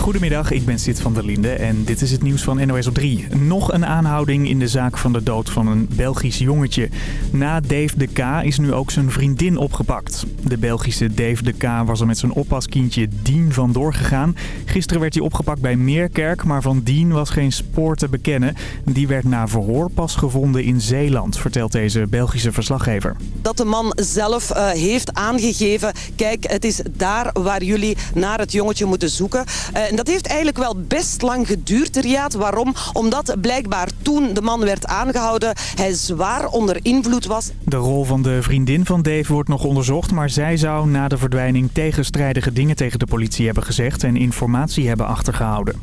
Goedemiddag, ik ben Sid van der Linde en dit is het nieuws van NOS op 3. Nog een aanhouding in de zaak van de dood van een Belgisch jongetje. Na Dave de K is nu ook zijn vriendin opgepakt. De Belgische Dave de K was er met zijn oppaskindje Dien vandoor gegaan. Gisteren werd hij opgepakt bij Meerkerk, maar van Dien was geen spoor te bekennen. Die werd na verhoor pas gevonden in Zeeland, vertelt deze Belgische verslaggever. Dat de man zelf uh, heeft aangegeven, kijk het is daar waar jullie naar het jongetje moeten zoeken. Uh, en dat heeft eigenlijk wel best lang geduurd, Riaat. Waarom? Omdat blijkbaar toen de man werd aangehouden, hij zwaar onder invloed was. De rol van de vriendin van Dave wordt nog onderzocht, maar zij zou na de verdwijning tegenstrijdige dingen tegen de politie hebben gezegd en informatie hebben achtergehouden.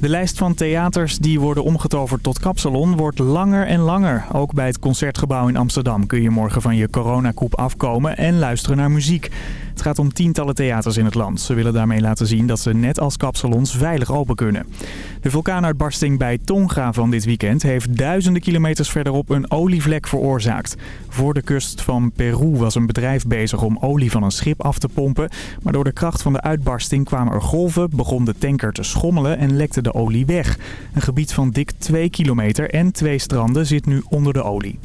De lijst van theaters die worden omgetoverd tot kapsalon wordt langer en langer. Ook bij het Concertgebouw in Amsterdam kun je morgen van je coronakoep afkomen en luisteren naar muziek. Het gaat om tientallen theaters in het land. Ze willen daarmee laten zien dat ze net als kapsalons veilig open kunnen. De vulkaanuitbarsting bij Tonga van dit weekend heeft duizenden kilometers verderop een olievlek veroorzaakt. Voor de kust van Peru was een bedrijf bezig om olie van een schip af te pompen. Maar door de kracht van de uitbarsting kwamen er golven, begon de tanker te schommelen en lekte de olie weg. Een gebied van dik 2 kilometer en twee stranden zit nu onder de olie.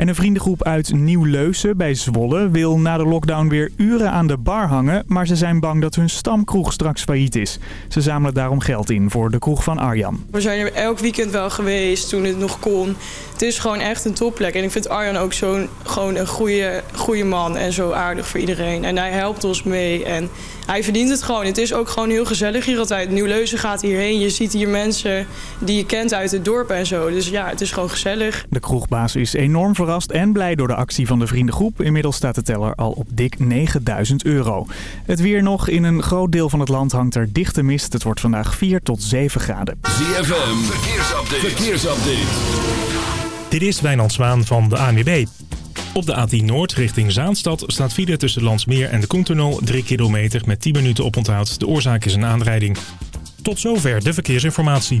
En een vriendengroep uit Nieuw-Leusen bij Zwolle wil na de lockdown weer uren aan de bar hangen. Maar ze zijn bang dat hun stamkroeg straks failliet is. Ze zamelen daarom geld in voor de kroeg van Arjan. We zijn er elk weekend wel geweest toen het nog kon. Het is gewoon echt een topplek. En ik vind Arjan ook zo'n gewoon een goede, goede man en zo aardig voor iedereen. En hij helpt ons mee en hij verdient het gewoon. Het is ook gewoon heel gezellig hier altijd. Nieuw-Leuzen gaat hierheen. Je ziet hier mensen die je kent uit het dorp en zo. Dus ja, het is gewoon gezellig. De kroegbaas is enorm verrast en blij door de actie van de vriendengroep. Inmiddels staat de teller al op dik 9000 euro. Het weer nog. In een groot deel van het land hangt er dichte mist. Het wordt vandaag 4 tot 7 graden. ZFM, verkeersupdate. verkeersupdate. Dit is Wijnand Zwaan van de ANWB. Op de A10 Noord richting Zaanstad staat file tussen Landsmeer en de Koentunnel 3 kilometer met 10 minuten oponthoud. De oorzaak is een aanrijding. Tot zover de verkeersinformatie.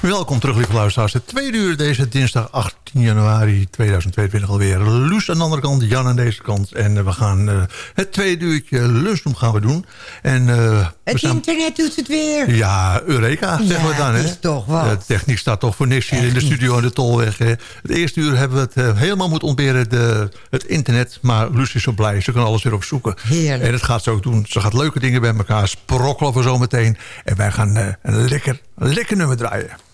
Welkom terug, lieve luisteraars. Het tweede uur deze dinsdag 18 januari 2022 alweer. Luus aan de andere kant, Jan aan deze kant. En uh, we gaan uh, het tweede uurtje lunchroom gaan we doen. En, uh, het staan... internet doet het weer. Ja, Eureka, zeggen ja, we dan. Hè? is toch wat. De techniek staat toch voor niks hier Echt in de studio aan de Tolweg. Hè. Het eerste uur hebben we het helemaal moeten ontberen, de, het internet. Maar Luus is zo blij, ze kan alles weer opzoeken. Heerlijk. En dat gaat ze ook doen. Ze gaat leuke dingen bij elkaar sprokkelen voor zometeen. En wij gaan een lekker, lekker nummer draaien.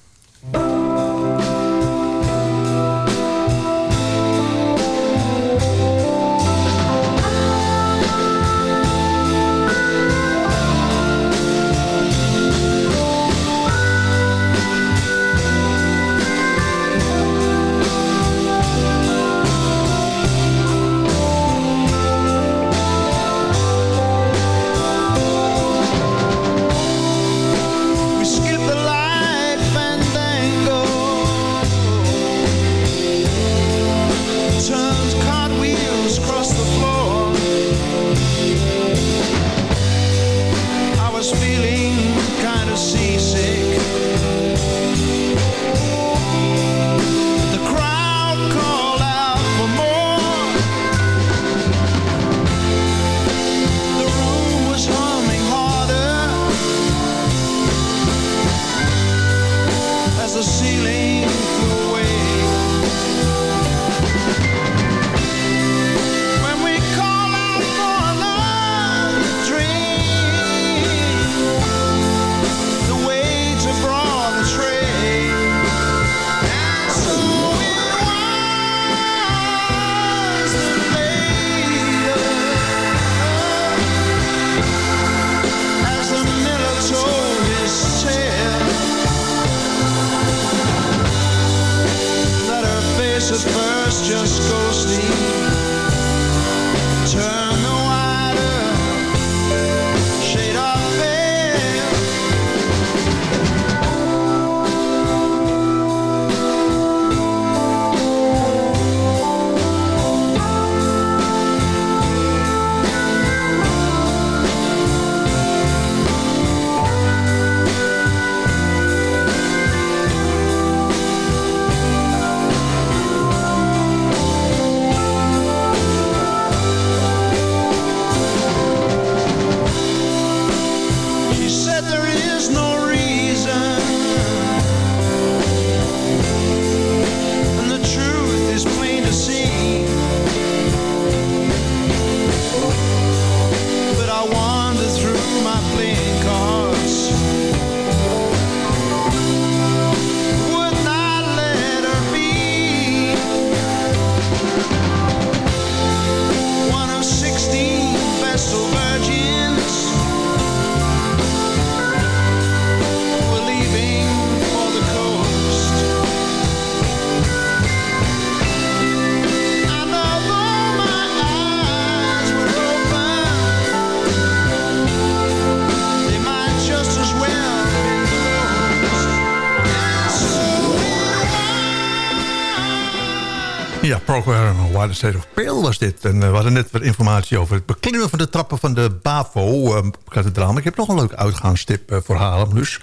De State of was dit. En uh, we hadden net wat informatie over het beklimmen van de trappen van de BAVO-kathedraal. maar ik heb nog een leuk uitgaanstip uh, voor Haarlem dus.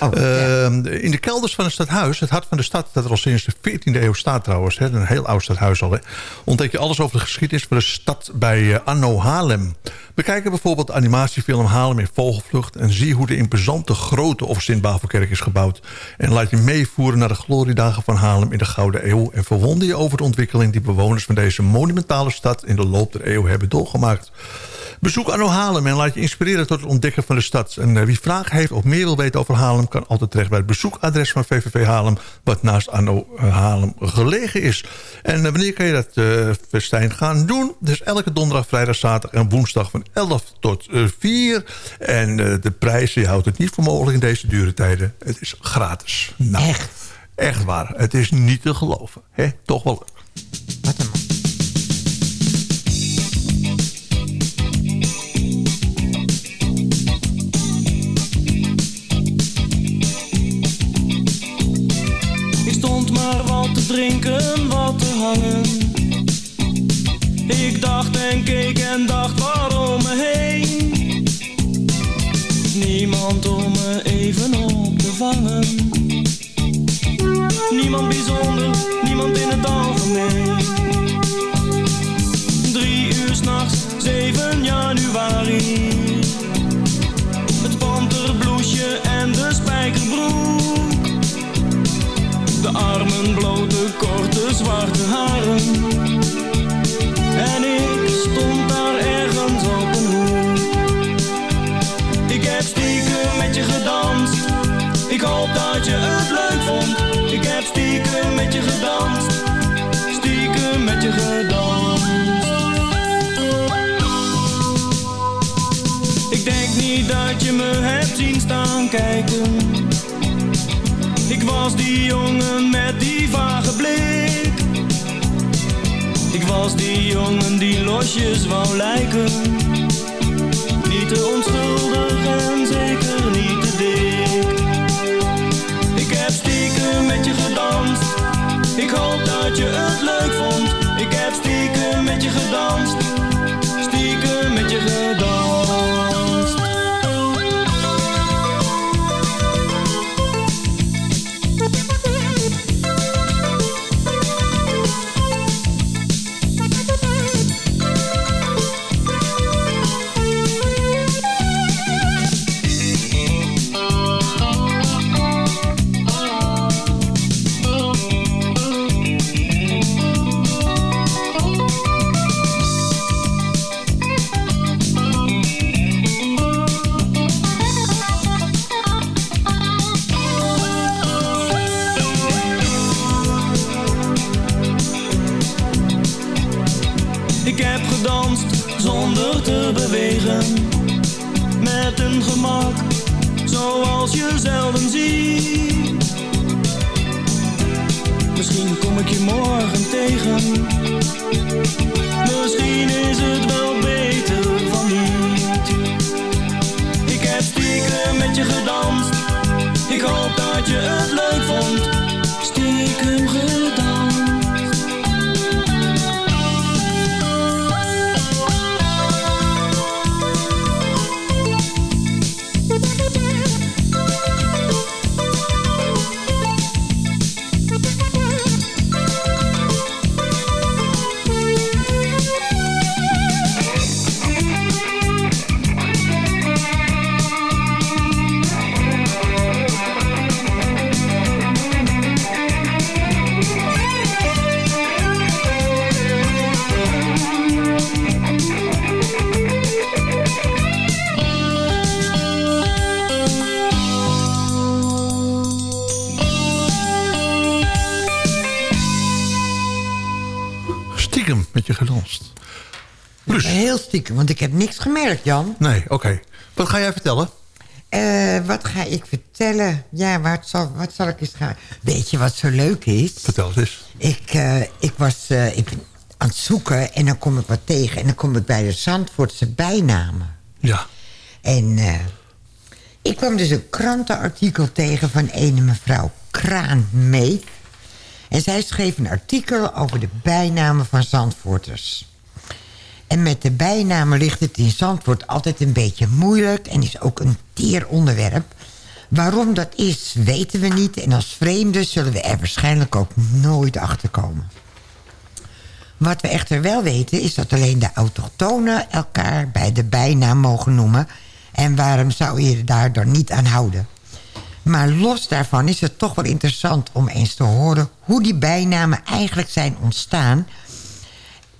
Oh, in de kelders van het stadhuis, het hart van de stad... dat er al sinds de 14e eeuw staat trouwens, hè, een heel oud stadhuis al... Hè, ontdek je alles over de geschiedenis van de stad bij Anno Haarlem. Bekijk bijvoorbeeld de animatiefilm Haarlem in Vogelvlucht... en zie hoe de imposante grote of Sint-Bavelkerk is gebouwd. En laat je meevoeren naar de gloriedagen van Haarlem in de Gouden Eeuw... en verwonder je over de ontwikkeling die bewoners van deze monumentale stad... in de loop der eeuw hebben doorgemaakt. Bezoek Anno Haarlem en laat je inspireren tot het ontdekken van de stad. En uh, wie vragen heeft of meer wil weten over Haarlem... kan altijd terecht bij het bezoekadres van VVV Haarlem... wat naast Anno uh, Haarlem gelegen is. En uh, wanneer kan je dat festijn gaan doen? Dus elke donderdag, vrijdag, zaterdag en woensdag van 11 tot 4. En de prijzen, je houdt het niet voor mogelijk in deze dure tijden. Het is gratis. Nou, echt? Echt waar. Het is niet te geloven. Hè? Toch wel was die jongen die losjes wou lijken. Niet te onschuldig en zeker niet te dik. Ik heb stiekem met je gedanst. Ik hoop dat je het leuk vond. Ik heb stiekem met je gedanst. Want ik heb niks gemerkt, Jan. Nee, oké. Wat ga jij vertellen? Eh, wat ga ik vertellen? Ja, wat zal, wat zal ik eens gaan... Weet je wat zo leuk is? Vertel eens eens. Ik, eh, ik was eh, ik ben aan het zoeken en dan kom ik wat tegen. En dan kom ik bij de Zandvoortse bijnamen. Ja. En ik kwam dus een krantenartikel tegen van ene mevrouw Kraanmeek. En zij schreef een artikel over de bijnamen van Zandvoorters. En met de bijnamen ligt het in Zandvoort altijd een beetje moeilijk... en is ook een teer onderwerp. Waarom dat is, weten we niet. En als vreemden zullen we er waarschijnlijk ook nooit achter komen. Wat we echter wel weten is dat alleen de autochtonen elkaar bij de bijnaam mogen noemen. En waarom zou je daar dan niet aan houden? Maar los daarvan is het toch wel interessant om eens te horen... hoe die bijnamen eigenlijk zijn ontstaan.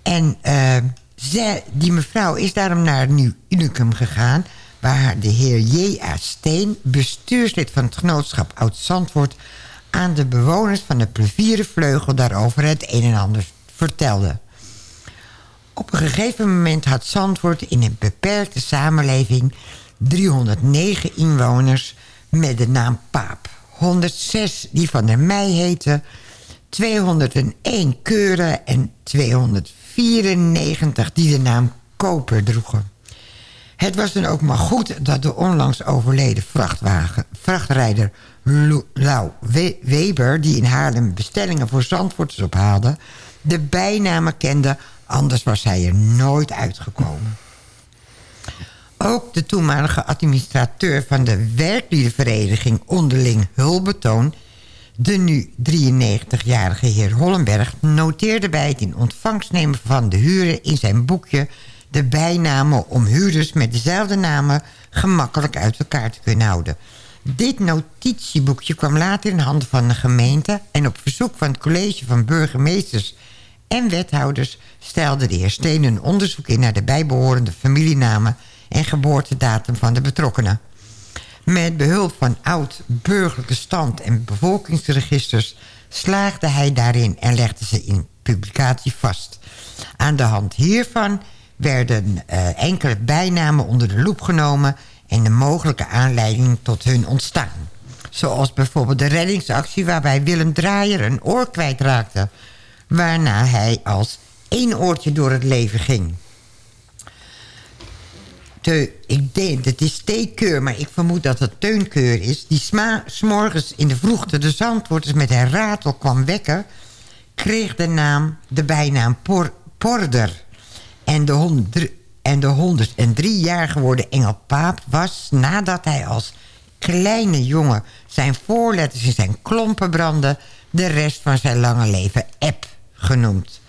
En eh, zij, die mevrouw is daarom naar Nieuw Unicum gegaan... waar de heer J.A. Steen, bestuurslid van het genootschap Oud-Zandvoort... aan de bewoners van de plevierenvleugel daarover het een en ander vertelde. Op een gegeven moment had Zandvoort in een beperkte samenleving... 309 inwoners met de naam Paap. 106 die Van der Meij heten... 201 Keuren en 294 die de naam Koper droegen. Het was dan ook maar goed dat de onlangs overleden vrachtwagen, vrachtrijder Lau We- Weber... die in Haarlem bestellingen voor Zandvoorters ophaalde... de bijnamen kende, anders was hij er nooit uitgekomen. Ook de toenmalige administrateur van de werkliedenvereniging onderling Hulbetoon... de nu 93-jarige heer Hollenberg... noteerde bij het in ontvangst nemen van de huren in zijn boekje... de bijnamen om huurders met dezelfde namen gemakkelijk uit elkaar te kunnen houden. Dit notitieboekje kwam later in handen van de gemeente... en op verzoek van het college van burgemeesters en wethouders... stelde de heer Steen een onderzoek in naar de bijbehorende familienamen en geboortedatum van de betrokkenen. Met behulp van oud burgerlijke stand en bevolkingsregisters slaagde hij daarin en legde ze in publicatie vast. Aan de hand hiervan werden eh, enkele bijnamen onder de loep genomen en de mogelijke aanleiding tot hun ontstaan. Zoals bijvoorbeeld de reddingsactie waarbij Willem Draaier een oor kwijtraakte... waarna hij als één oortje door het leven ging te, ik denk, het is theekeur, maar ik vermoed dat het teunkeur is... die sma, smorgens in de vroegte de zandwoorders met een ratel kwam wekken... kreeg de naam, de bijnaam Por, Porder. En de, honderd, en de 103 jaar geworden Engel Paap was... nadat hij als kleine jongen zijn voorletters in zijn klompen brandde... de rest van zijn lange leven Ep genoemd.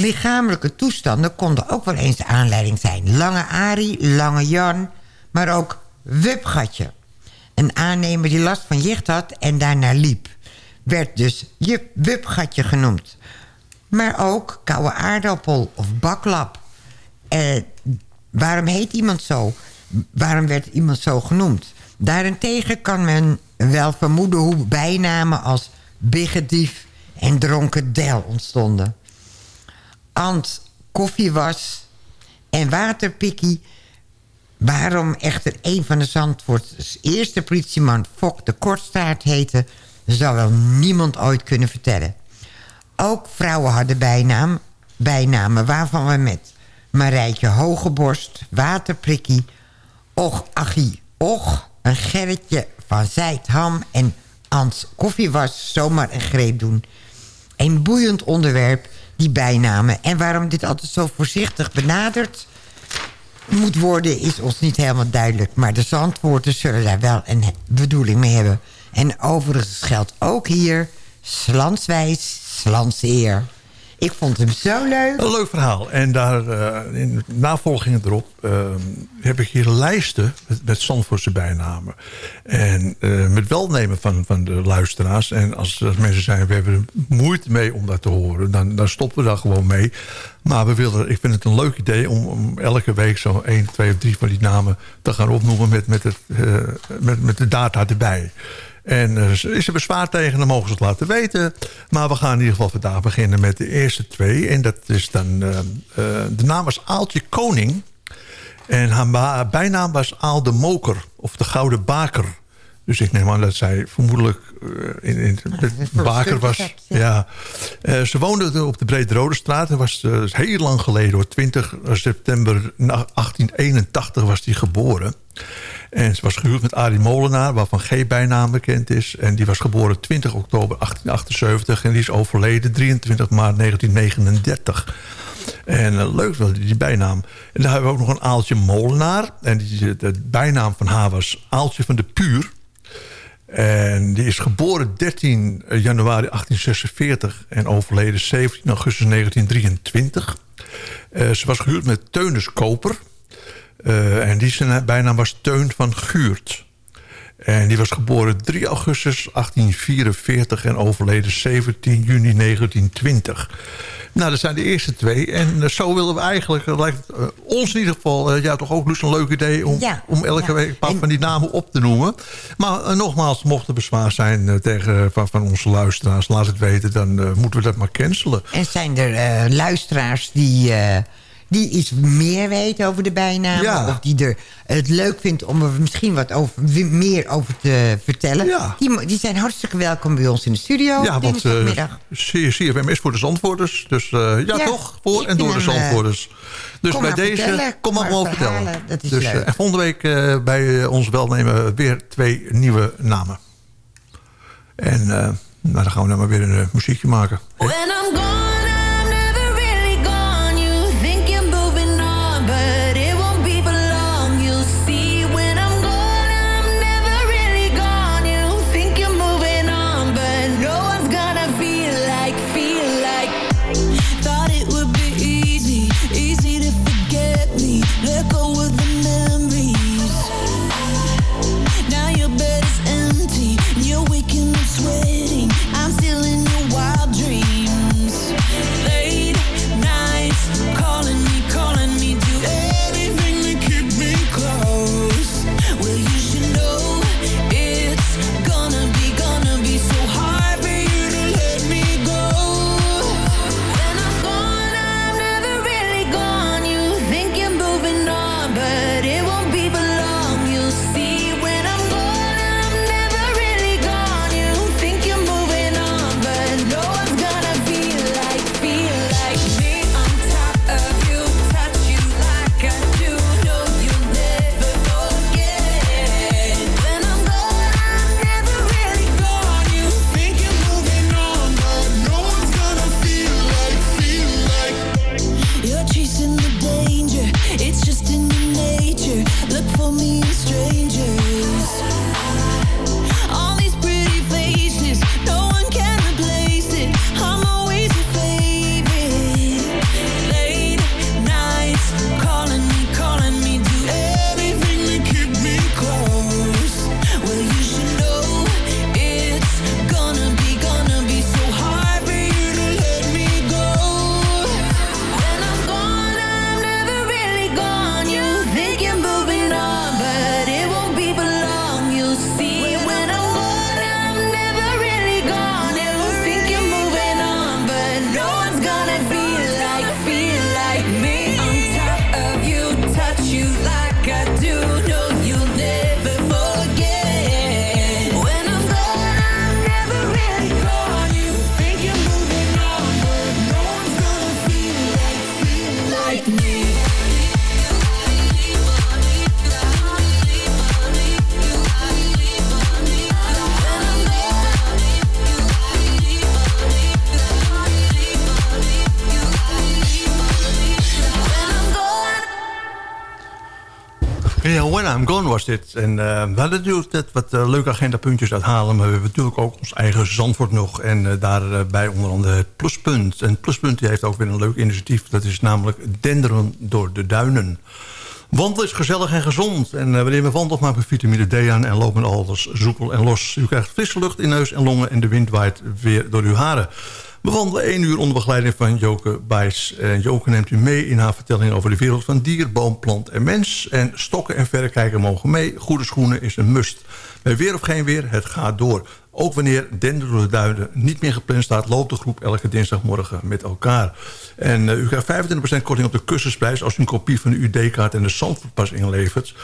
Lichamelijke toestanden konden ook wel eens aanleiding zijn. Lange Arie, Lange Jan, maar ook Wupgatje. Een aannemer die last van jicht had en daarna liep. Werd dus je Wupgatje genoemd. Maar ook koude aardappel of baklap. Eh, waarom heet iemand zo? Waarom werd iemand zo genoemd? Daarentegen kan men wel vermoeden hoe bijnamen als biggedief en dronken del ontstonden. Ant koffiewas en waterpikkie. Waarom echter een van de Zandvoorts eerste politieman Fok de Kortstaart heette... zou wel niemand ooit kunnen vertellen. Ook vrouwen hadden bijnaam, bijnamen waarvan we met Marijtje Hogeborst, Waterprikkie, Och Achie Och, een Gerritje van Zijtham en Ans Koffie was zomaar een greep doen. Een boeiend onderwerp, die bijnamen. En waarom dit altijd zo voorzichtig benaderd moet worden... is ons niet helemaal duidelijk. Maar de zandwoorden zullen daar wel een bedoeling mee hebben. En overigens geldt ook hier... slanswijs, slanseer. Ik vond hem zo leuk. Een leuk verhaal. En daar, uh, in navolging erop uh, heb ik hier lijsten met, met Zandvoortse bijnamen. En uh, met welnemen van, van de luisteraars. En als, mensen zijn, we hebben moeite mee om dat te horen. Dan, dan stoppen we daar gewoon mee. Maar we willen, ik vind het een leuk idee om, om elke week zo één, twee of drie van die namen te gaan opnoemen met, met, het, met, met de data erbij. En uh, is er bezwaar tegen, dan mogen ze het laten weten. Maar we gaan in ieder geval vandaag beginnen met de eerste twee. En dat is dan... Uh, uh, de naam was Aaltje Koning. En haar bijnaam was Aal de Moker. Of de Gouden Baker. Dus ik neem aan dat zij vermoedelijk in, in de baker was. Ja. ze woonde op de Brede Straat. En was heel lang geleden, hoor. 20 september 1881 was die geboren. En ze was gehuwd met Arie Molenaar, waarvan geen bijnaam bekend is. En die was geboren 20 oktober 1878 en die is overleden 23 maart 1939. En uh, leuk wel, die, die bijnaam. En daar hebben we ook nog een Aaltje Molenaar. En die, de bijnaam van haar was Aaltje van de Puur. En die is geboren 13 januari 1846 en overleden 17 augustus 1923. Uh, ze was gehuwd met Teunis Koper. Uh, en die zijn bijnaam was Teun van Guurt. En die was geboren 3 augustus 1844 en overleden 17 juni 1920. Nou, dat zijn de eerste twee. En uh, zo willen we eigenlijk, uh, lijkt uh, ons in ieder geval... ja, toch ook dus een leuk idee om, ja, om elke ja. week een paar van die namen op te noemen. Maar nogmaals, mocht er bezwaar zijn tegen, van, van onze luisteraars... laat het weten, dan moeten we dat maar cancelen. En zijn er luisteraars die die iets meer weet over de bijnamen. Ja. Of die er het leuk vindt om er misschien wat over, meer over te vertellen. Ja. Die, die zijn hartstikke welkom bij ons in de studio. Ja, want uh, CFM is voor de Zandvoorters. Dus uh, ja, ja, toch? Voor en door de Zandvoorters. Dus bij deze, vertellen. kom maar gewoon vertellen. Dat is dus leuk. Uh, volgende week bij ons welnemen weer twee nieuwe namen. En nou, dan gaan we dan maar weer een muziekje maken. When Dit. En uh, we hadden natuurlijk wat uh, leuke agendapuntjes uithalen... maar we hebben natuurlijk ook ons eigen Zandvoort nog... en uh, daarbij onder andere het Pluspunt. En het Pluspunt die heeft ook weer een leuk initiatief. Dat is namelijk Denderen door de Duinen. Wandelen is gezellig en gezond. En wanneer we wandelen maken we vitamine D aan... en lopen alles zoepel en los. U krijgt frisse lucht in neus en longen... en de wind waait weer door uw haren. We wandelen één uur onder begeleiding van Joke Bijs. En Joke neemt u mee in haar vertelling over de wereld van dier, boom, plant en mens. En stokken en verrekijker mogen mee. Goede schoenen is een must. Bij weer of geen weer, het gaat door. Ook wanneer de Duinen niet meer gepland staat... loopt de groep elke dinsdagmorgen met elkaar. En uh, u krijgt 25% korting op de kussensprijs... als u een kopie van de UD-kaart en de Zandvoortpas inlevert.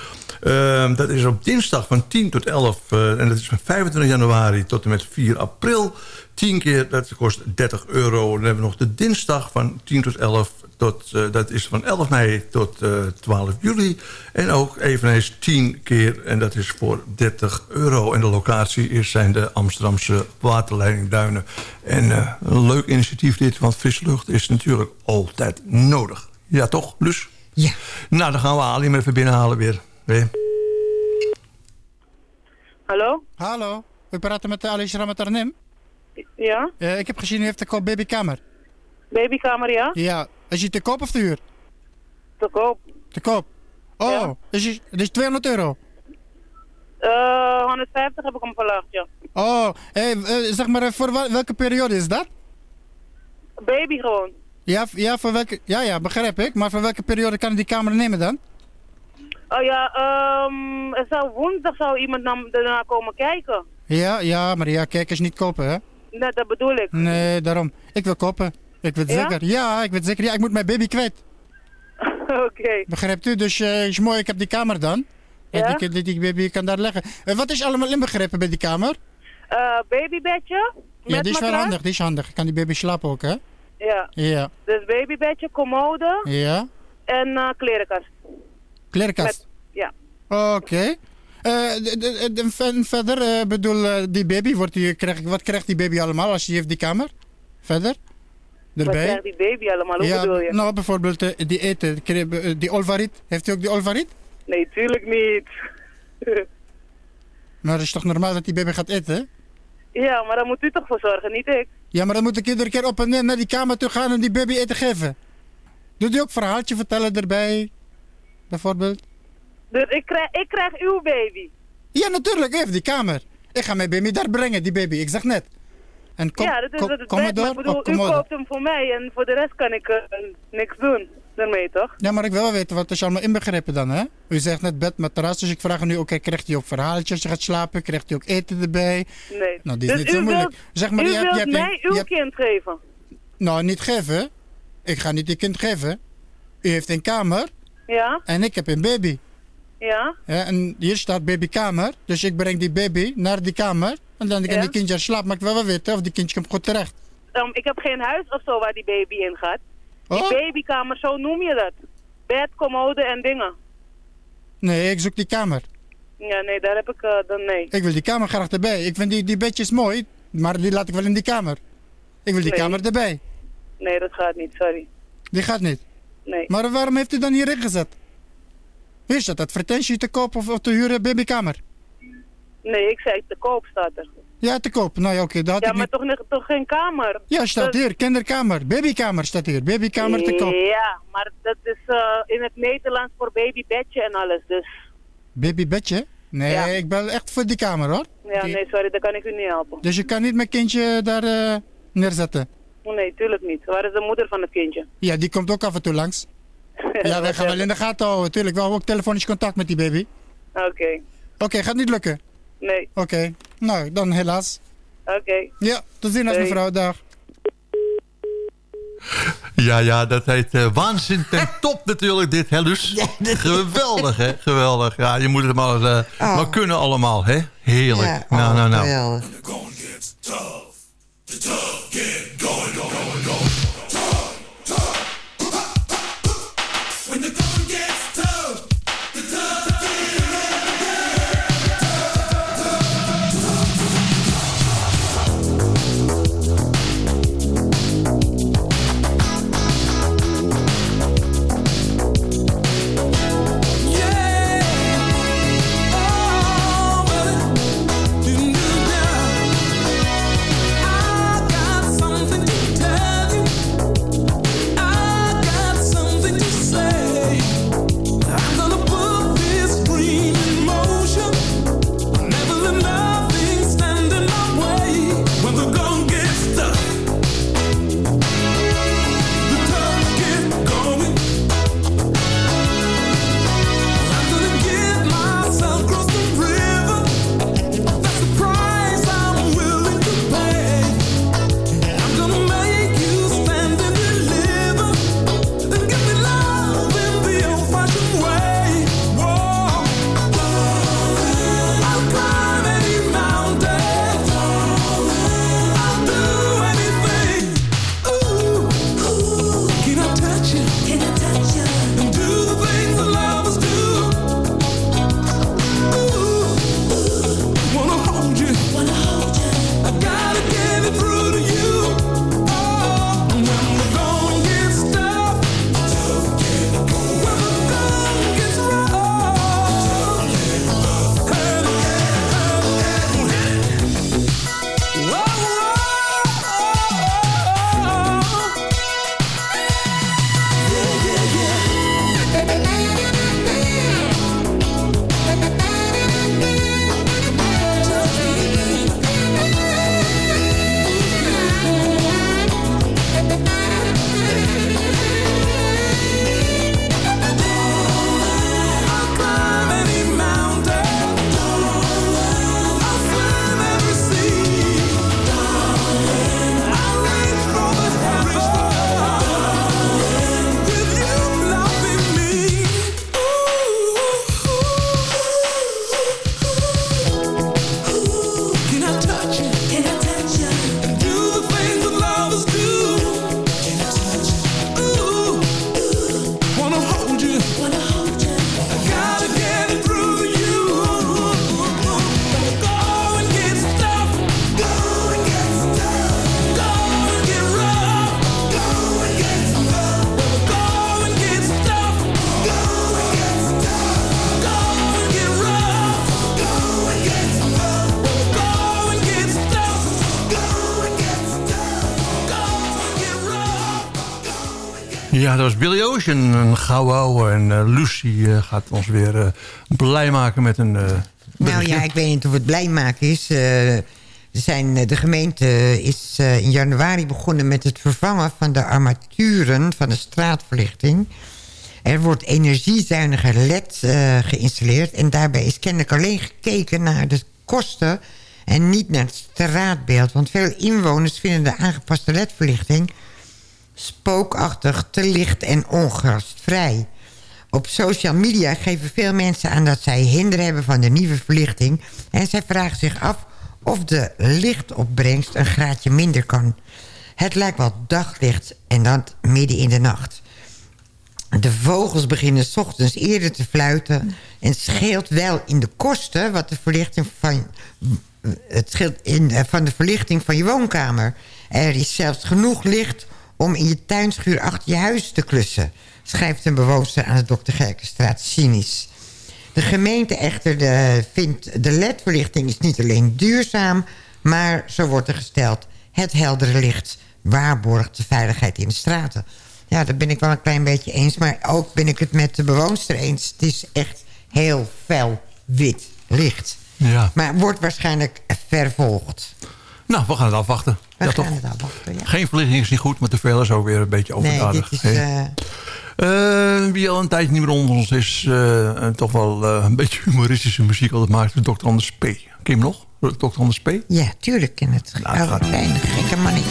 Uh, dat is op dinsdag van 10 tot 11. Uh, en dat is van 25 januari tot en met 4 april. 10 keer, dat kost 30 euro. Dan hebben we nog de dinsdag van 10 tot 11. Tot, uh, dat is van 11 mei tot uh, 12 juli. En ook eveneens 10 keer. En dat is voor 30 euro. En de locatie is, zijn de Amsterdamse waterleidingduinen. En uh, een leuk initiatief dit. Want frisse lucht is natuurlijk altijd nodig. Ja toch, Lus? Ja. Nou, dan gaan we Ali even binnenhalen weer. weer. Hallo? Hallo. We praten met Ali Ramatarnim. Ja? Uh, ik heb gezien, u heeft koop babykamer. Babykamer, ja? Ja. Is die te koop of te huur? Te koop. Te koop? Oh, ja. is, die, is 200 euro? Uh, 150 heb ik hem verlaagd, ja. Oh, hey, uh, zeg maar, voor welke periode is dat? Baby gewoon. Ja, ja, voor welke, ja, ja, begrijp ik. Maar voor welke periode kan ik die kamer nemen dan? Oh ja, um, er zou woensdag zou iemand daarna komen kijken. Ja, ja, maar ja, kijk eens niet kopen, hè? Nee, dat bedoel ik. Nee, daarom. Ik wil kopen. Ik weet ja? zeker. Ja, ik weet zeker. Ja, ik moet mijn baby kwijt. Oké. Okay. Begrijpt u? Dus uh, is mooi, ik heb die kamer dan. Ja? Die, die, die baby kan daar leggen. Uh, wat is allemaal inbegrepen bij die kamer? Uh, babybedje. Ja, die is wel handig. Die is handig. Kan die baby slapen ook, hè? Ja. Ja. Dus babybedje, commode. Ja. En klerenkast. Klerenkast? Met, ja. Oké. Okay. Uh, verder, uh, bedoel, uh, die baby, wordt die, krijg, wat krijgt die baby allemaal als je heeft die kamer? Verder? Erbij? Wat krijgt die baby allemaal? Hoe ja, bedoel je? Nou, bijvoorbeeld die eten, die olvarit. Heeft u ook die olvarit? Nee, tuurlijk niet. maar het is toch normaal dat die baby gaat eten? Ja, maar daar moet u toch voor zorgen, niet ik? Ja, maar dan moet ik iedere keer op en neer naar die kamer toe gaan en die baby eten geven. Doet u ook verhaaltje vertellen erbij? Bijvoorbeeld? Dus ik krijg, ik krijg uw baby? Ja, natuurlijk. Even die kamer. Ik ga mijn baby daar brengen, die baby. Ik zeg net. En kom, ja, dat is het kom maar ik bedoel, u koopt hem voor mij en voor de rest kan ik uh, niks doen daarmee, toch? Ja, maar ik wil wel weten, wat is allemaal inbegrepen dan, hè? U zegt net bed, matras, dus ik vraag nu, oké, okay, krijgt hij ook verhaaltjes als je gaat slapen? Krijgt hij ook eten erbij? Nee. Nou, die is dus niet zo moeilijk. Zeg maar, u je hebt, wilt je hebt, mij uw kind geven? Nou, niet geven. Ik ga niet die kind geven. U heeft een kamer. Ja. En ik heb een baby. Ja. ja. En hier staat babykamer. Dus ik breng die baby naar die kamer. En dan kan ja. die kindje slapen. Maar ik wil wel weten of die kindje komt goed terecht. Um, ik heb geen huis of zo waar die baby in gaat. Die oh? babykamer, zo noem je dat. Bed, commode en dingen. Nee, ik zoek die kamer. Ja, nee, daar heb ik uh, dan nee. Ik wil die kamer graag erbij. Ik vind die, die bedjes mooi, maar die laat ik wel in die kamer. Ik wil die nee. kamer erbij. Nee, dat gaat niet, sorry. Die gaat niet? Nee. Maar waarom heeft u dan hierin gezet? Hier staat advertentie te koop of, of te huren babykamer. Nee, ik zei te koop staat er. Ja, te koop. Nou ja, oké. Okay, ja, maar niet... toch, toch geen kamer? Ja, staat dat... hier. Kinderkamer. Babykamer staat hier. Babykamer te koop. Ja, maar dat is uh, in het Nederlands voor babybedje en alles, dus... Babybedje? Nee, ja. ik ben echt voor die kamer, hoor. Ja, die... nee, sorry, daar kan ik u niet helpen. Dus je kan niet mijn kindje daar uh, neerzetten? Nee, tuurlijk niet. Waar is de moeder van het kindje? Ja, die komt ook af en toe langs. Ja, wij gaan wel in de gaten houden, tuurlijk. We hebben ook telefonisch contact met die baby. Oké. Okay. Oké, okay, gaat niet lukken? Nee. Oké, okay. nou, dan helaas. Oké. Okay. Ja, tot ziens hey. mevrouw, dag. Ja, ja, dat heet uh, waanzin ten top natuurlijk, dit, hè, dus. Ja, geweldig, hè, geweldig. Ja, je moet het maar, uh, oh. maar kunnen allemaal, hè. Heerlijk. Ja, nou, oh, nou, nou. Geweldig. Ja, dat was Billy Ocean, een ouwe. En eh, Lucy eh, gaat ons weer eh, blij maken met een... Nou ja, ik weet niet of het blij maken is. Zijn, de gemeente is in januari begonnen met het vervangen van de armaturen van de straatverlichting. Er wordt energiezuiniger LED geïnstalleerd. En daarbij is kennelijk alleen gekeken naar de kosten en niet naar het straatbeeld. Want veel inwoners vinden de aangepaste LED-verlichting spookachtig, te licht en ongastvrij. Op social media geven veel mensen aan dat zij hinder hebben van de nieuwe verlichting. En zij vragen zich af of de lichtopbrengst een graadje minder kan. Het lijkt wel daglicht en dat midden in de nacht. De vogels beginnen 's ochtends eerder te fluiten... en scheelt wel in de kosten wat de verlichting van, het scheelt in, eh, van de verlichting van je woonkamer. Er is zelfs genoeg licht om in je tuinschuur achter je huis te klussen... schrijft een bewoonster aan de Dr. Gerkenstraat cynisch. De gemeente echter de, vindt de ledverlichting is niet alleen duurzaam... maar, zo wordt er gesteld, het heldere licht waarborgt de veiligheid in de straten. Ja, daar ben ik wel een klein beetje eens. Maar ook ben ik het met de bewoonster eens. Het is echt heel fel wit licht. Ja. Maar wordt waarschijnlijk vervolgd. Nou, we gaan het afwachten. We ja, gaan toch? het afwachten, ja. Geen verlichting is niet goed, maar te veel is ook weer een beetje Nee, overdadig. dit is... Hey. eh, Eh, wie al een tijdje niet meer onder ons is, eh, toch wel een beetje humoristische muziek altijd maakt, Dr. Anders P. Hem nog? Dr. Anders P? ja, tuurlijk ken het. Nou, gaat- kleine gekke mannetje.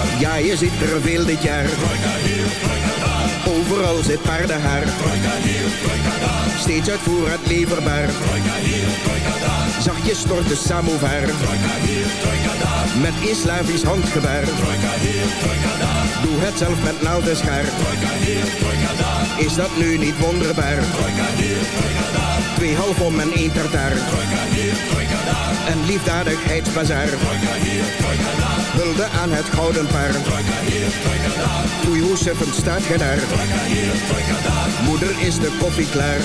Ja, je ziet er veel dit jaar. Overal zit paardenhaar. Steeds uit voorraad leverbaar. Zachtjes stort de samovar. Met een handgebaar. Doe het zelf met naald en schaar. Is dat nu niet wonderbaar? Twee half om en één tartaar. Een liefdadigheidsbazaar. Hulde aan het gouden paard. Oei, hoe suffend staat gij daar? Moeder is de koffie klaar.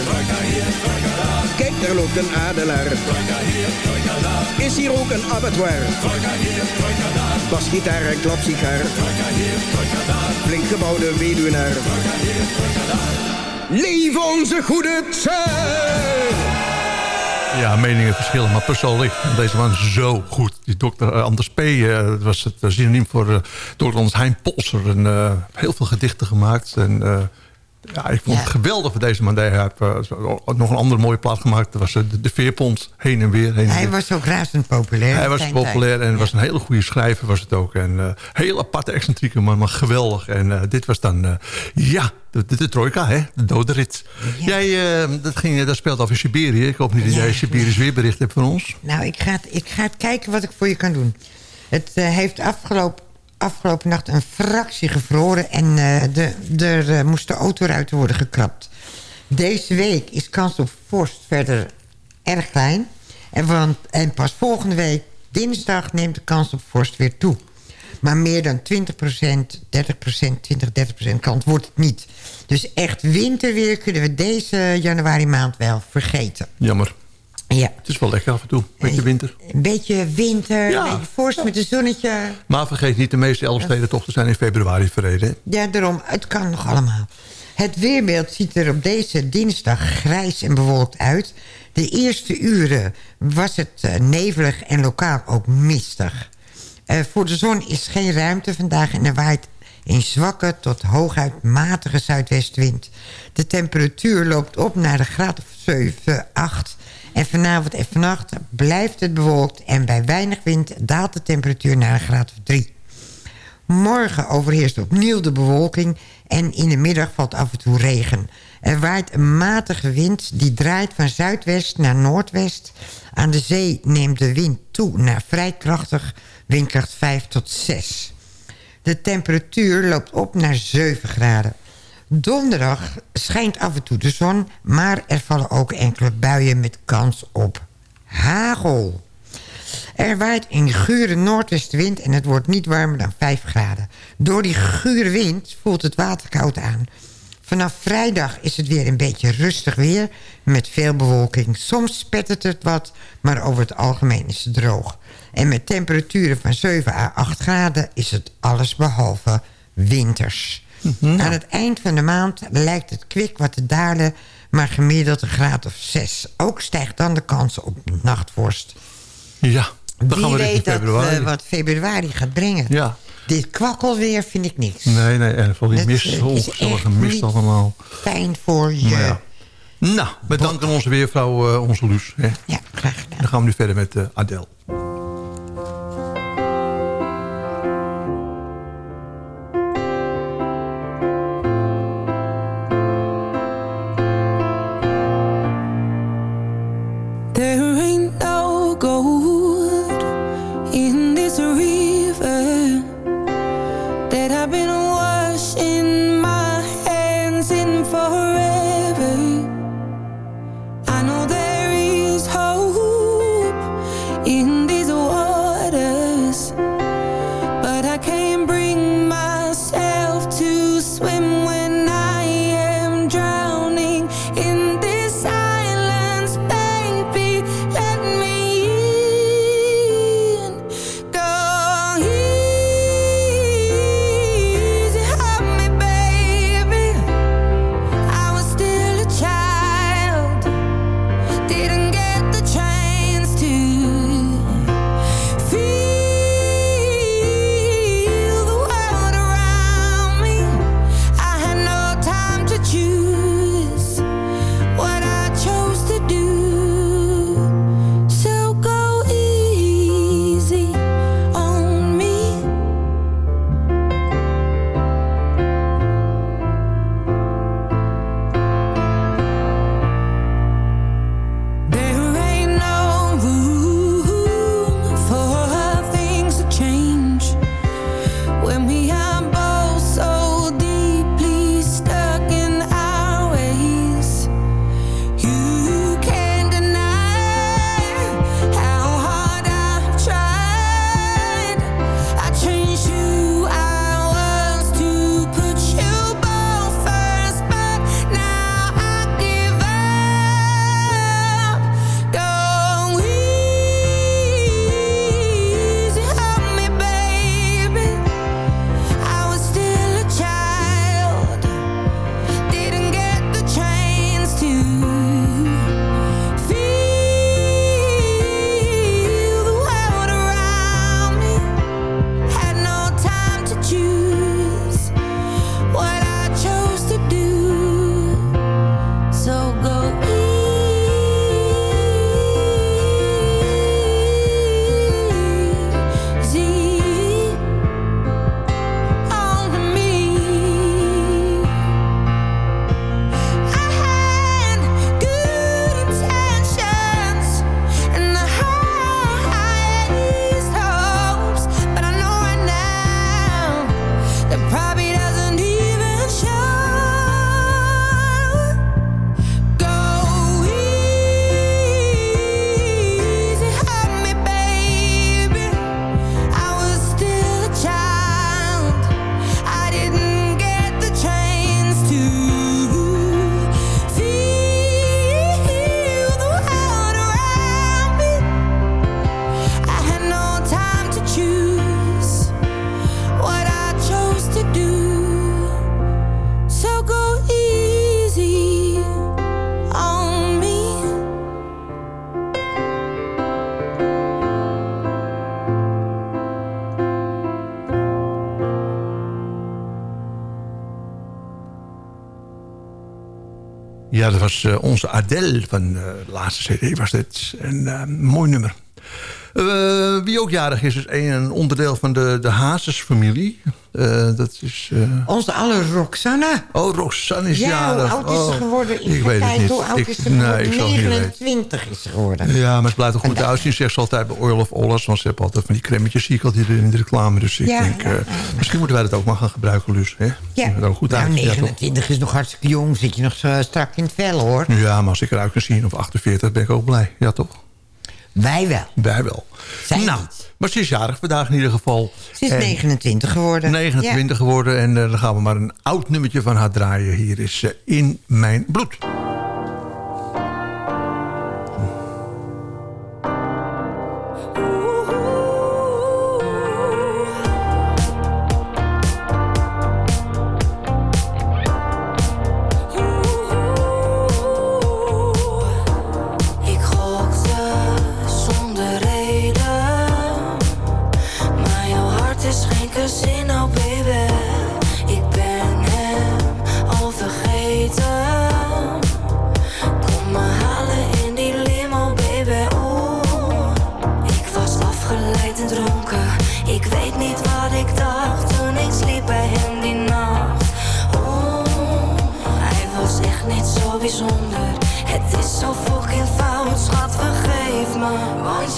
Kijk, daar loopt een adelaar. Is hier ook een abattoir? Basgitaar en klapsigaar. Flink gebouwde weduwnaar. Leef onze goede tijd! Ja, meningen verschillen, maar persoonlijk deze man zo goed. Die dokter uh, Anders P. Uh, was het uh, synoniem voor uh, dokter Hein Polser. En, heel veel gedichten gemaakt. En, ja, ik vond het geweldig voor deze man. Hij heeft nog een andere mooie plaat gemaakt. Dat was de, de Veerpont, heen en weer. Heen hij weer. was ook razend populair. Hij was populair en was een hele goede schrijver was het ook. En heel aparte, excentrieke man, maar geweldig. En dit was dan, ja, de, de, de trojka, hè? de dode rit. Ja. Jij, uh, dat, ging, dat speelt af in Siberië. Ik hoop niet dat ja, jij Siberisch weerbericht hebt van ons. Nou, ik ga, ik ga kijken wat ik voor je kan doen. Het uh, heeft afgelopen, afgelopen nacht een fractie gevroren... en uh, de, er moesten autoruiten worden gekrapt. Deze week is kans op vorst verder erg klein. En, van, en pas volgende week, dinsdag, neemt de kans op vorst weer toe. Maar meer dan 20% 30% 20, 30% kant wordt het niet. Dus echt winterweer kunnen we deze januari maand wel vergeten. Jammer. Ja. Het is wel lekker af en toe, een beetje winter. Een beetje winter, ja. een beetje vorst met een zonnetje. Maar vergeet niet, de meeste Elfstedentochten zijn in februari verreden. Ja, daarom, het kan nog allemaal. Het weerbeeld ziet er op deze dinsdag grijs en bewolkt uit. De eerste uren was het nevelig en lokaal ook mistig. Uh, voor de zon is geen ruimte vandaag en er waait een zwakke tot hooguit matige zuidwestwind. De temperatuur loopt op naar de graad of 7, 8. En vanavond en vannacht blijft het bewolkt en bij weinig wind daalt de temperatuur naar een graad of 3. Morgen overheerst opnieuw de bewolking en in de middag valt af en toe regen. Er waait een matige wind die draait van zuidwest naar noordwest. Aan de zee neemt de wind toe naar vrij krachtig windkracht 5 tot 6. De temperatuur loopt op naar 7 graden. Donderdag schijnt af en toe de zon... maar er vallen ook enkele buien met kans op hagel. Er waait een gure noordwestenwind en het wordt niet warmer dan 5 graden. Door die gure wind voelt het water koud aan. Vanaf vrijdag is het weer een beetje rustig weer met veel bewolking. Soms spettert het wat, maar over het algemeen is het droog. En met temperaturen van 7 à 8 graden is het allesbehalve winters. Nou. Aan het eind van de maand lijkt het kwik wat te dalen... maar gemiddeld een graad of 6. Ook stijgt dan de kans op nachtvorst. Ja, dan gaan we weet dat. Uh, wat februari gaat brengen. Ja. Dit kwakkelweer vind ik niks. Nee, nee, en van die mist, ongezellige mist allemaal. Fijn voor je... Nou, ja. nou we danken onze weervrouw, uh, onze Luus. Hè. Ja, graag gedaan. Dan gaan we nu verder met uh, Adele. Ja, dat was uh, onze Adele van de laatste cd was dit. En uh, mooi nummer. Uh, wie ook jarig is, is een onderdeel van de, de Hazes-familie. Uh, dat is... Uh... Onze alle Roxanne. Oh, Roxanne is ja, jarig. hoe oud is ze oh. geworden? Ik, ik weet het niet. Hoe oud ik, is ze geworden? Nee, ik zal 29 is ze geworden. Ja, maar ze blijft er goed uitzien, zegt ze altijd bij Oil of Ollers. Want ze hebben altijd van die cremmetjes, zie ik altijd in de reclame. Dus ik ja, denk, ja, misschien moeten wij dat ook maar gaan gebruiken, Luus. Hè? Ja, ook goed nou, uit. 29 is nog hartstikke jong. Zit je nog strak in het vel, hoor. Ja, maar als ik eruit kan zien, of 48, ben ik ook blij. Ja, toch? Wij wel. Wij wel. Zij nou, niet. maar ze is jarig vandaag in ieder geval. Ze is en 29 geworden. 29 ja. geworden. En uh, dan gaan we maar een oud nummertje van haar draaien. Hier is uh, In Mijn Bloed.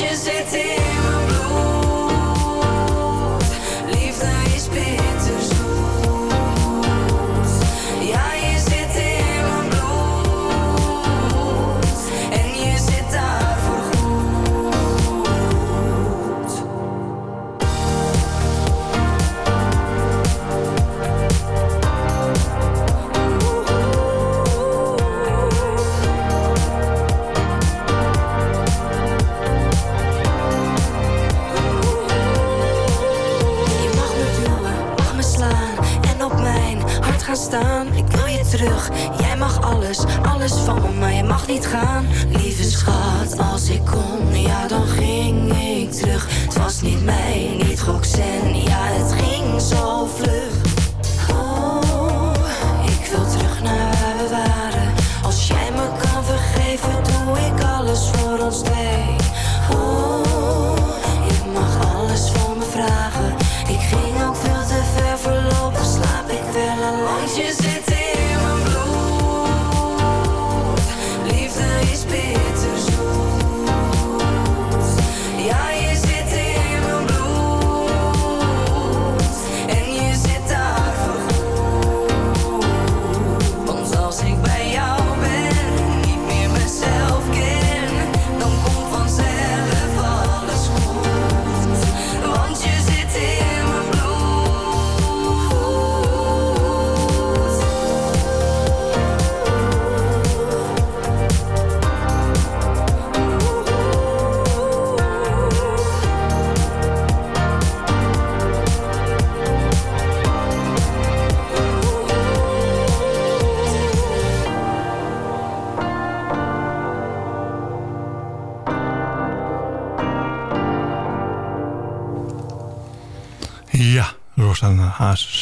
relationship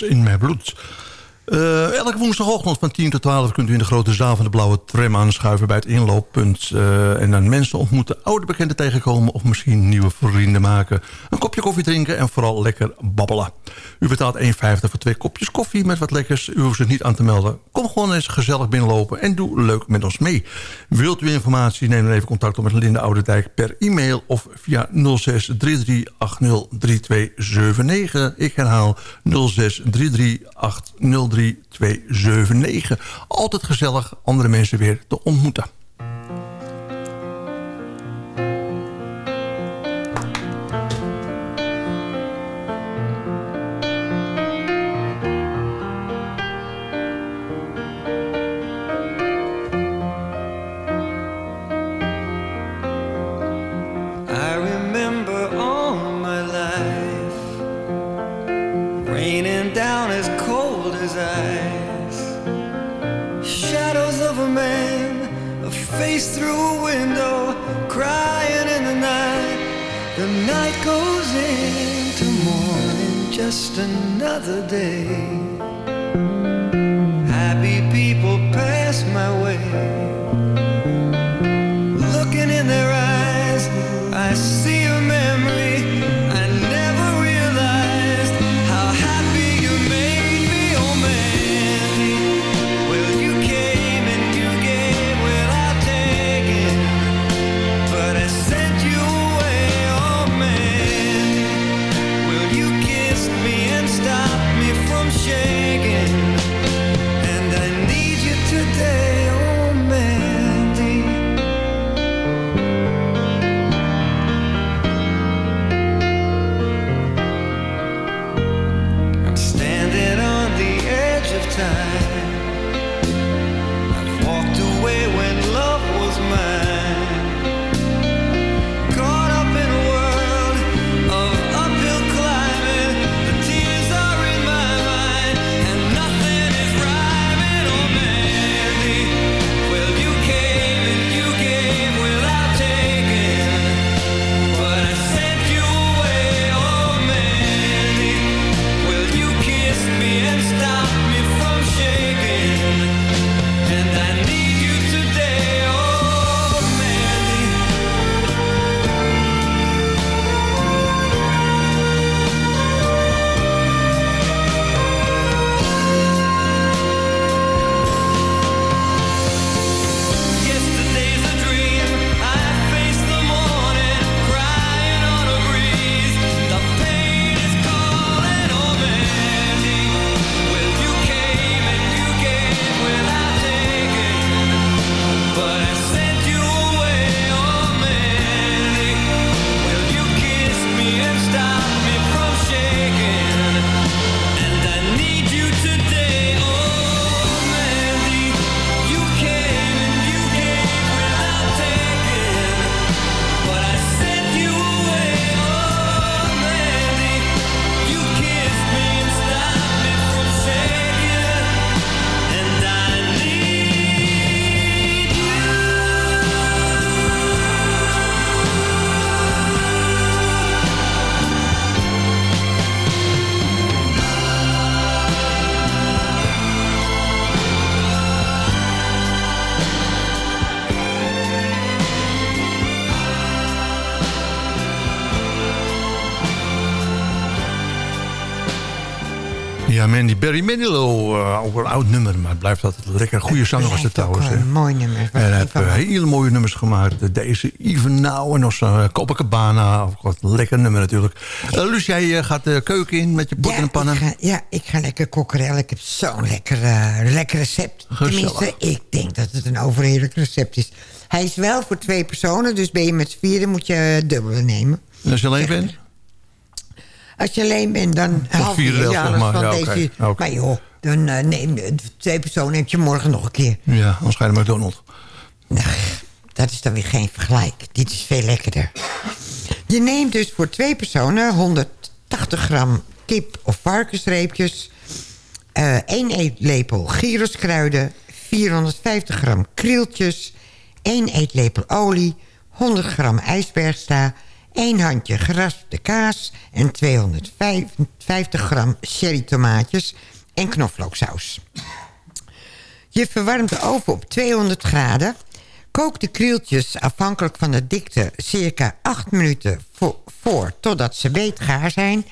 in mijn bloed. Elke woensdagochtend van 10 tot 12 kunt u in de grote zaal van de Blauwe Tram aanschuiven bij het inlooppunt. Uh, en dan mensen ontmoeten, oude bekenden tegenkomen of misschien nieuwe vrienden maken. Een kopje koffie drinken en vooral lekker babbelen. U betaalt 1,50 voor twee kopjes koffie met wat lekkers. U hoeft zich niet aan te melden. Kom gewoon eens gezellig binnenlopen en doe leuk met ons mee. Wilt u informatie, neem dan even contact op met Linda Ouderdijk per e-mail of via 0633803279. Ik herhaal 0633803279. 279. Altijd gezellig andere mensen weer te ontmoeten. Ja, Mandy Barry Manilow, uh, ook een oud nummer, maar het blijft altijd lekker. Goede zanger was het trouwens. Een mooi nummer. En hij heeft eh, hele mooie nummers gemaakt. Deze Even Now en nog uh, Copacabana. Ook Wat lekker nummer natuurlijk. Uh, Luus, jij eh, gaat de keuken in met je pot Ja, en pannen. Ik ga, ja, ik ga lekker kokkerellen. Ik heb zo'n lekker, eh, lekker recept. Gezellig. Tenminste, ik denk dat het een overheerlijk recept is. Hij is wel voor twee personen, dus ben je met z'n vieren moet je dubbele nemen. En als je alleen bent? Als je alleen bent, dan vierde je zeg alles maar. van Ja, deze... Maar joh, dan eh, neem je twee personen heb je morgen nog een keer. Ja, naar McDonald's. Dat is dan weer geen vergelijk. Dit is veel lekkerder. Je neemt dus voor twee personen 180 gram kip of varkensreepjes... eh 1 eetlepel gyroskruiden... 450 gram krieltjes... 1 eetlepel olie... 100 gram ijsbergsta... 1 handje geraspte kaas... en 250 gram cherry tomaatjes... en knoflooksaus. Je verwarmt de oven op 200 graden. Kook de krieltjes afhankelijk van de dikte circa 8 minuten vo- voor totdat ze beetgaar zijn.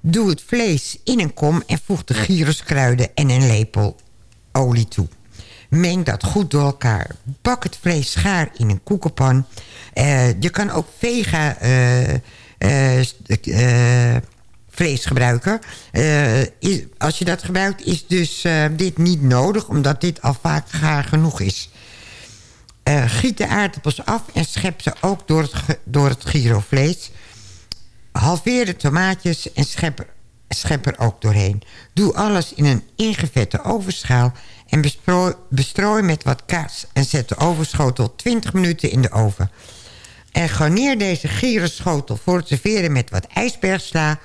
Doe het vlees in een kom en voeg de gyroskruiden en een lepel olie toe. Meng dat goed door elkaar. Bak het vlees schaar in een koekenpan. Eh, je kan ook vega eh, eh, vlees gebruiken. Als je dat gebruikt is dus dit niet nodig... omdat dit al vaak gaar genoeg is. Giet de aardappels af en schep ze ook door het, door het. Halveer de tomaatjes en schep schep er ook doorheen. Doe alles in een ingevette ovenschaal... en besprooi, bestrooi met wat kaas... en zet de ovenschotel 20 minuten in de oven. En garneer deze gierenschotel voor het serveren met wat ijsbergsla...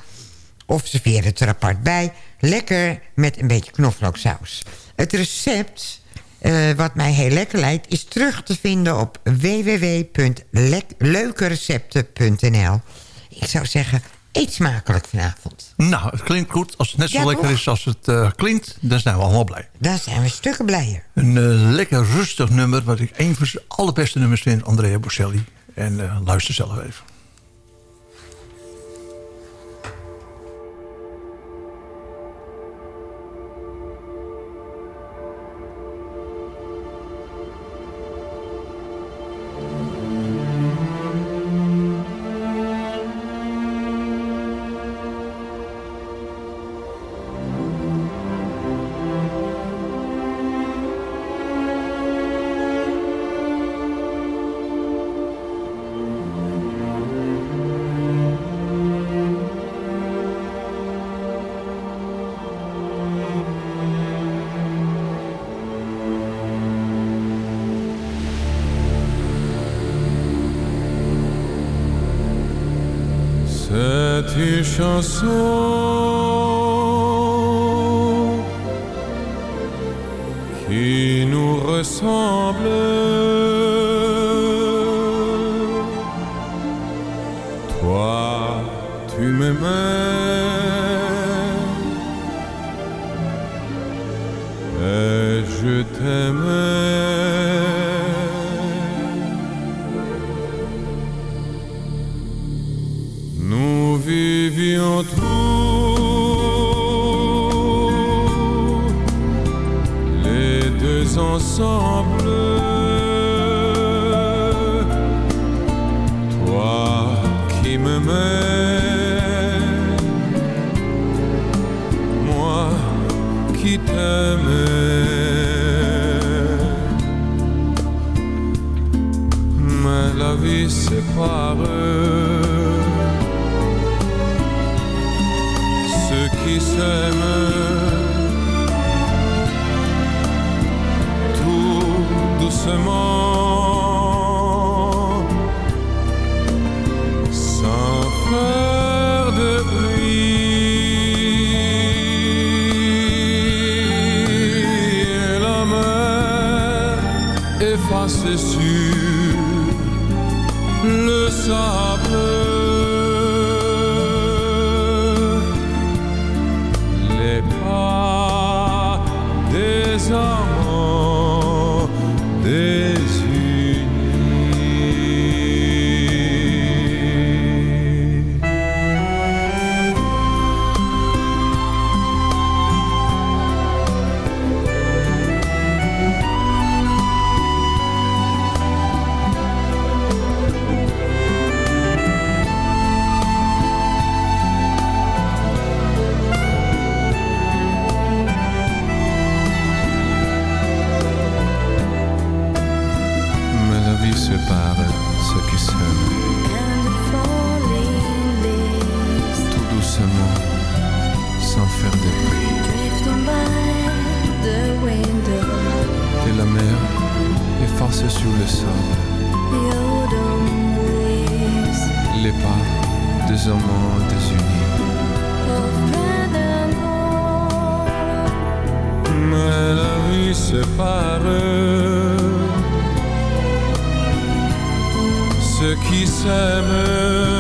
of serveer het er apart bij. Lekker met een beetje knoflooksaus. Het recept, eh, wat mij heel lekker lijkt... is terug te vinden op www.leukerecepten.nl. Ik zou zeggen, eet smakelijk vanavond. Nou, het klinkt goed. Als het net zo Ja, lekker toch? is als het eh, klinkt, dan zijn we allemaal blij. Dan zijn we stukken blijer. Een eh, lekker rustig nummer, wat ik een van zijn allerbeste nummers vind, Andrea Bocelli. En eh, luister zelf even. Je t'aimais. Vie sépare ceux qui s'aiment.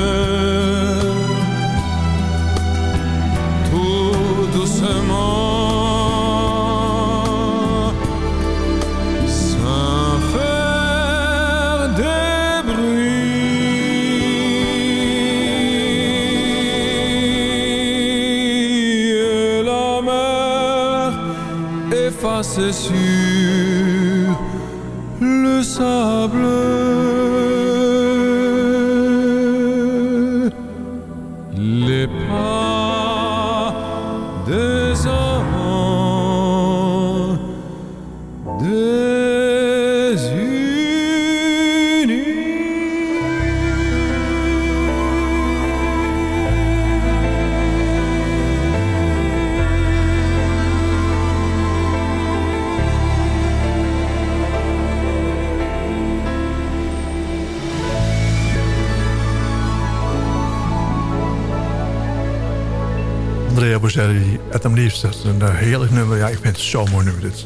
ze zuur. Een eh, heerlijk nummer. Ja, ik vind het zo'n mooi nummer. Dit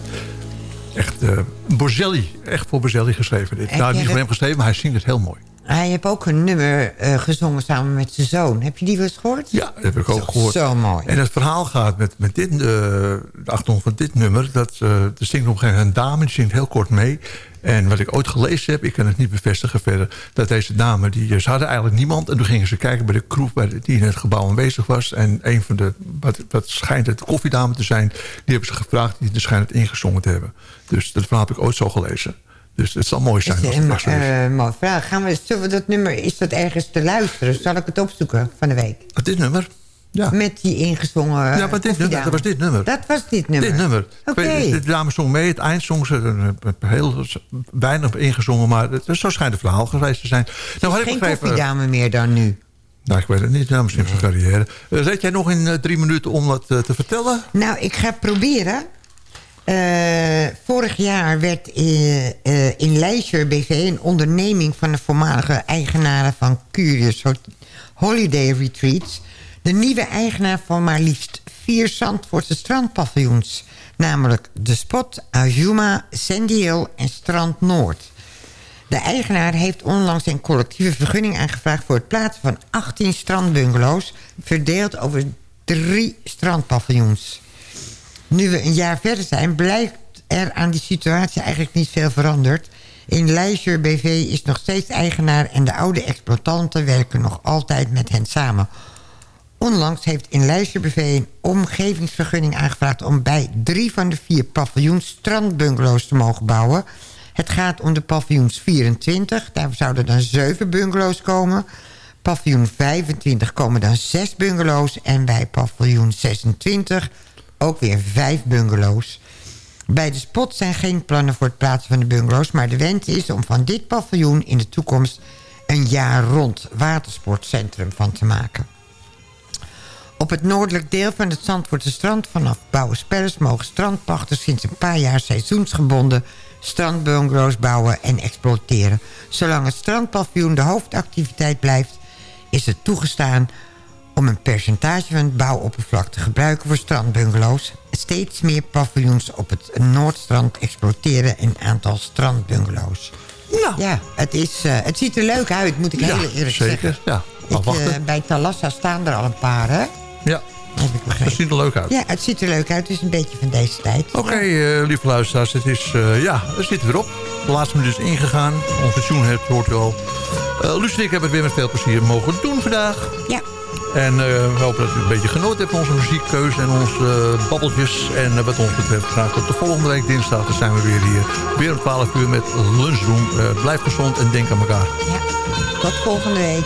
echt eh Bocelli. Echt voor Bocelli geschreven. Dit. Heb Nou, niet voor hem geschreven, maar hij zingt het heel mooi. Hij heeft ook een nummer eh, gezongen samen met zijn zoon. Heb je die wel eens gehoord? Ja, dat heb ik ook gehoord. Zo mooi. En het verhaal gaat met, met dit, de achtergrond van dit nummer. Dat, er zingt op een gegeven moment een dame, die zingt heel kort mee. En wat ik ooit gelezen heb, ik kan het niet bevestigen verder... dat deze dame, die, ze hadden eigenlijk niemand... en toen gingen ze kijken bij de kroeg die in het gebouw aanwezig was... en een van de, wat, wat schijnt het de koffiedame te zijn... die hebben ze gevraagd, die de schijnt het ingezongen te hebben. Dus dat verhaal heb ik ooit zo gelezen. Dus het zal mooi zijn als het is. eh, mooie vraag. Gaan we, zullen we dat nummer, is dat ergens te luisteren? Zal ik het opzoeken van de week? Dit nummer? Ja. Met die ingezongen Ja, maar dit nummer, dat was dit nummer. Dat was dit nummer? Dit nummer. Oké. Ik De dame zong mee, het eind zong ze eh, heel weinig ingezongen... maar het, zo schijnt het verhaal geweest te zijn. Nou, had ik Geen begrepen- koffiedame meer dan nu. Nou, ik weet het niet, nou, misschien zijn carrière. Uh, Red jij nog in eh, drie minuten om dat eh, te vertellen? Nou, ik ga proberen. Eh, vorig jaar werd eh, eh, in Leisure BV... een onderneming van de voormalige eigenaren van Curious Holiday Retreats... de nieuwe eigenaar van maar liefst vier Zandvoortse strandpaviljoens. Namelijk De Spot, Azuma, Sandy Hill en Strand Noord. De eigenaar heeft onlangs een collectieve vergunning aangevraagd... voor het plaatsen van 18 strandbungalows... verdeeld over drie strandpaviljoens. Nu we een jaar verder zijn, blijkt er aan die situatie eigenlijk niet veel veranderd. In Leisure BV is nog steeds eigenaar en de oude exploitanten werken nog altijd met hen samen. Onlangs heeft in Leisure BV een omgevingsvergunning aangevraagd... om bij drie van de vier paviljoens strandbungalows te mogen bouwen. Het gaat om de paviljoens 24, daar zouden dan zeven bungalows komen. Paviljoen 25 komen dan zes bungalows... en bij paviljoen 26 ook weer vijf bungalows. Bij de spot zijn geen plannen voor het plaatsen van de bungalows... maar de wens is om van dit paviljoen in de toekomst... een jaar rond watersportcentrum van te maken. Op het noordelijk deel van het Zandvoortse strand vanaf Bouwenspellers... mogen strandpachters sinds een paar jaar seizoensgebonden... strandbungalows bouwen en exploiteren. Zolang het strandpaviljoen de hoofdactiviteit blijft... is het toegestaan om een percentage van het bouwoppervlak te gebruiken voor strandbungalows. Steeds meer paviljoens op het Noordstrand exploiteren een aantal strandbungalows. Ja. Ja, het, is, eh, het ziet er leuk uit, moet ik Ja, heel eerlijk zeker. zeggen. Ja, afwachten. eh, bij Talassa staan er al een paar, hè? Ja, dat ziet er leuk uit. Ja, het ziet er leuk uit. Het is een beetje van deze tijd. Oké, eh, lieve luisteraars, het is, eh, ja, we zitten weer op. De laatste minuut is ingegaan. Ons pensioen heeft, hoort u al. Uh, Luus en ik hebben het weer met veel plezier mogen doen vandaag. Ja. En eh, we hopen dat u een beetje genoten hebt van onze muziekkeuze en onze babbeltjes. En wat ons betreft graag tot de volgende week dinsdag. Dan zijn we weer hier. Weer om 12 uur met lunchroom. Blijf gezond en denk aan elkaar. Tot volgende week.